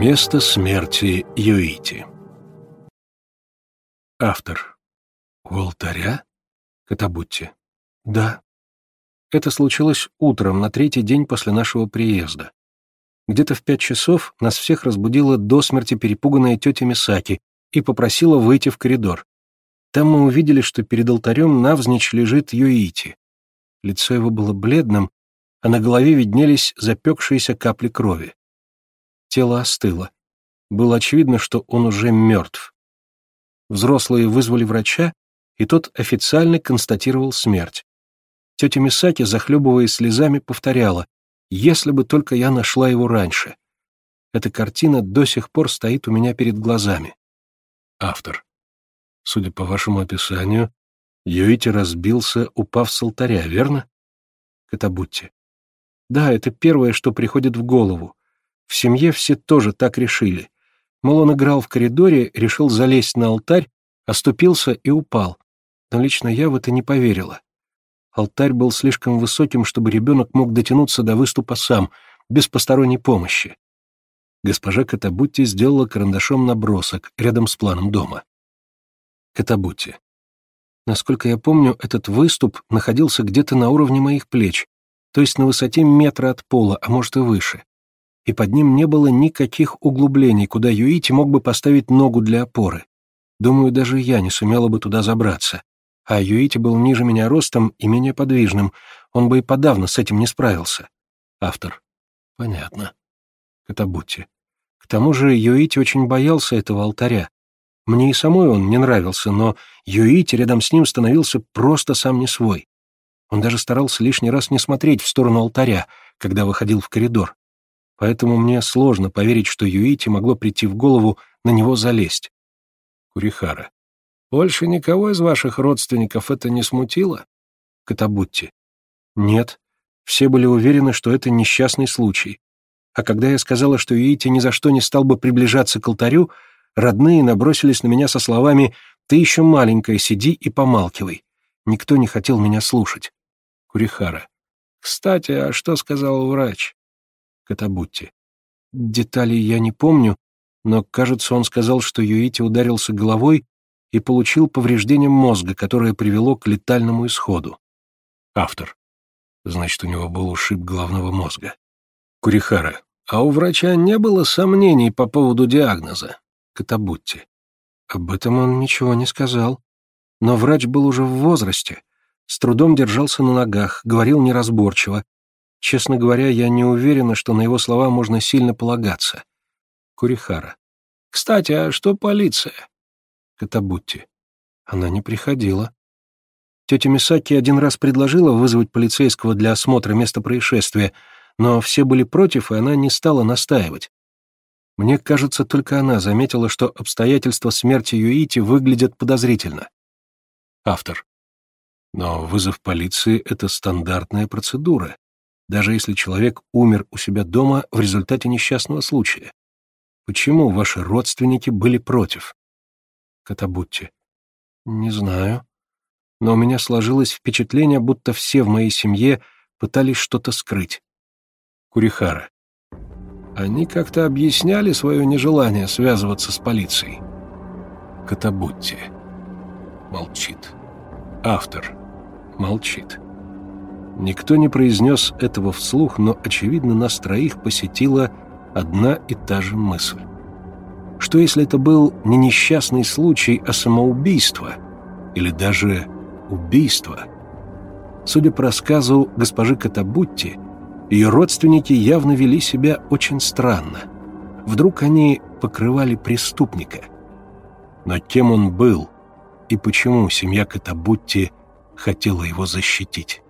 Место смерти Юити Автор У алтаря? Катабутти Да. Это случилось утром, на третий день после нашего приезда. Где-то в пять часов нас всех разбудила до смерти перепуганная тетя Мисаки и попросила выйти в коридор. Там мы увидели, что перед алтарем навзничь лежит Юити. Лицо его было бледным, а на голове виднелись запекшиеся капли крови. Тело остыло. Было очевидно, что он уже мертв. Взрослые вызвали врача, и тот официально констатировал смерть. Тетя Мисаки, захлебываясь слезами, повторяла, «Если бы только я нашла его раньше». Эта картина до сих пор стоит у меня перед глазами. Автор. Судя по вашему описанию, Юити разбился, упав с алтаря, верно? Катабутти. Да, это первое, что приходит в голову. В семье все тоже так решили. Мол, он играл в коридоре, решил залезть на алтарь, оступился и упал. Но лично я в это не поверила. Алтарь был слишком высоким, чтобы ребенок мог дотянуться до выступа сам, без посторонней помощи. Госпожа Катабутти сделала карандашом набросок рядом с планом дома. Катабутти. Насколько я помню, этот выступ находился где-то на уровне моих плеч, то есть на высоте метра от пола, а может и выше. И под ним не было никаких углублений, куда Юити мог бы поставить ногу для опоры. Думаю, даже я не сумела бы туда забраться а Юити был ниже меня ростом и менее подвижным, он бы и подавно с этим не справился. Автор. Понятно. Катабутти. К тому же Юити очень боялся этого алтаря. Мне и самой он не нравился, но Юити рядом с ним становился просто сам не свой. Он даже старался лишний раз не смотреть в сторону алтаря, когда выходил в коридор. Поэтому мне сложно поверить, что Юити могло прийти в голову на него залезть. Курихара. Больше никого из ваших родственников это не смутило? Катабутти. Нет. Все были уверены, что это несчастный случай. А когда я сказала, что Юити ни за что не стал бы приближаться к алтарю, родные набросились на меня со словами «Ты еще маленькая, сиди и помалкивай». Никто не хотел меня слушать. Курихара. «Кстати, а что сказал врач?» Катабутти. Деталей я не помню, но, кажется, он сказал, что Юити ударился головой и получил повреждение мозга, которое привело к летальному исходу. Автор. Значит, у него был ушиб головного мозга. Курихара. А у врача не было сомнений по поводу диагноза? Катабутти. Об этом он ничего не сказал. Но врач был уже в возрасте, с трудом держался на ногах, говорил неразборчиво. Честно говоря, я не уверена, что на его слова можно сильно полагаться. Курихара. «Кстати, а что полиция? Катабутти. Она не приходила. Тетя Мисаки один раз предложила вызвать полицейского для осмотра места происшествия, но все были против, и она не стала настаивать. Мне кажется, только она заметила, что обстоятельства смерти Юити выглядят подозрительно. Автор. Но вызов полиции — это стандартная процедура, даже если человек умер у себя дома в результате несчастного случая. Почему ваши родственники были против? Катабутти. Не знаю. Но у меня сложилось впечатление, будто все в моей семье пытались что-то скрыть. Курихара. Они как-то объясняли свое нежелание связываться с полицией. Катабутти. Молчит. Автор. Молчит. Никто не произнес этого вслух, но, очевидно, нас троих посетила одна и та же мысль. Что если это был не несчастный случай, а самоубийство? Или даже убийство? Судя по рассказу госпожи Катабутти, ее родственники явно вели себя очень странно. Вдруг они покрывали преступника. Но кем он был и почему семья Катабутти хотела его защитить?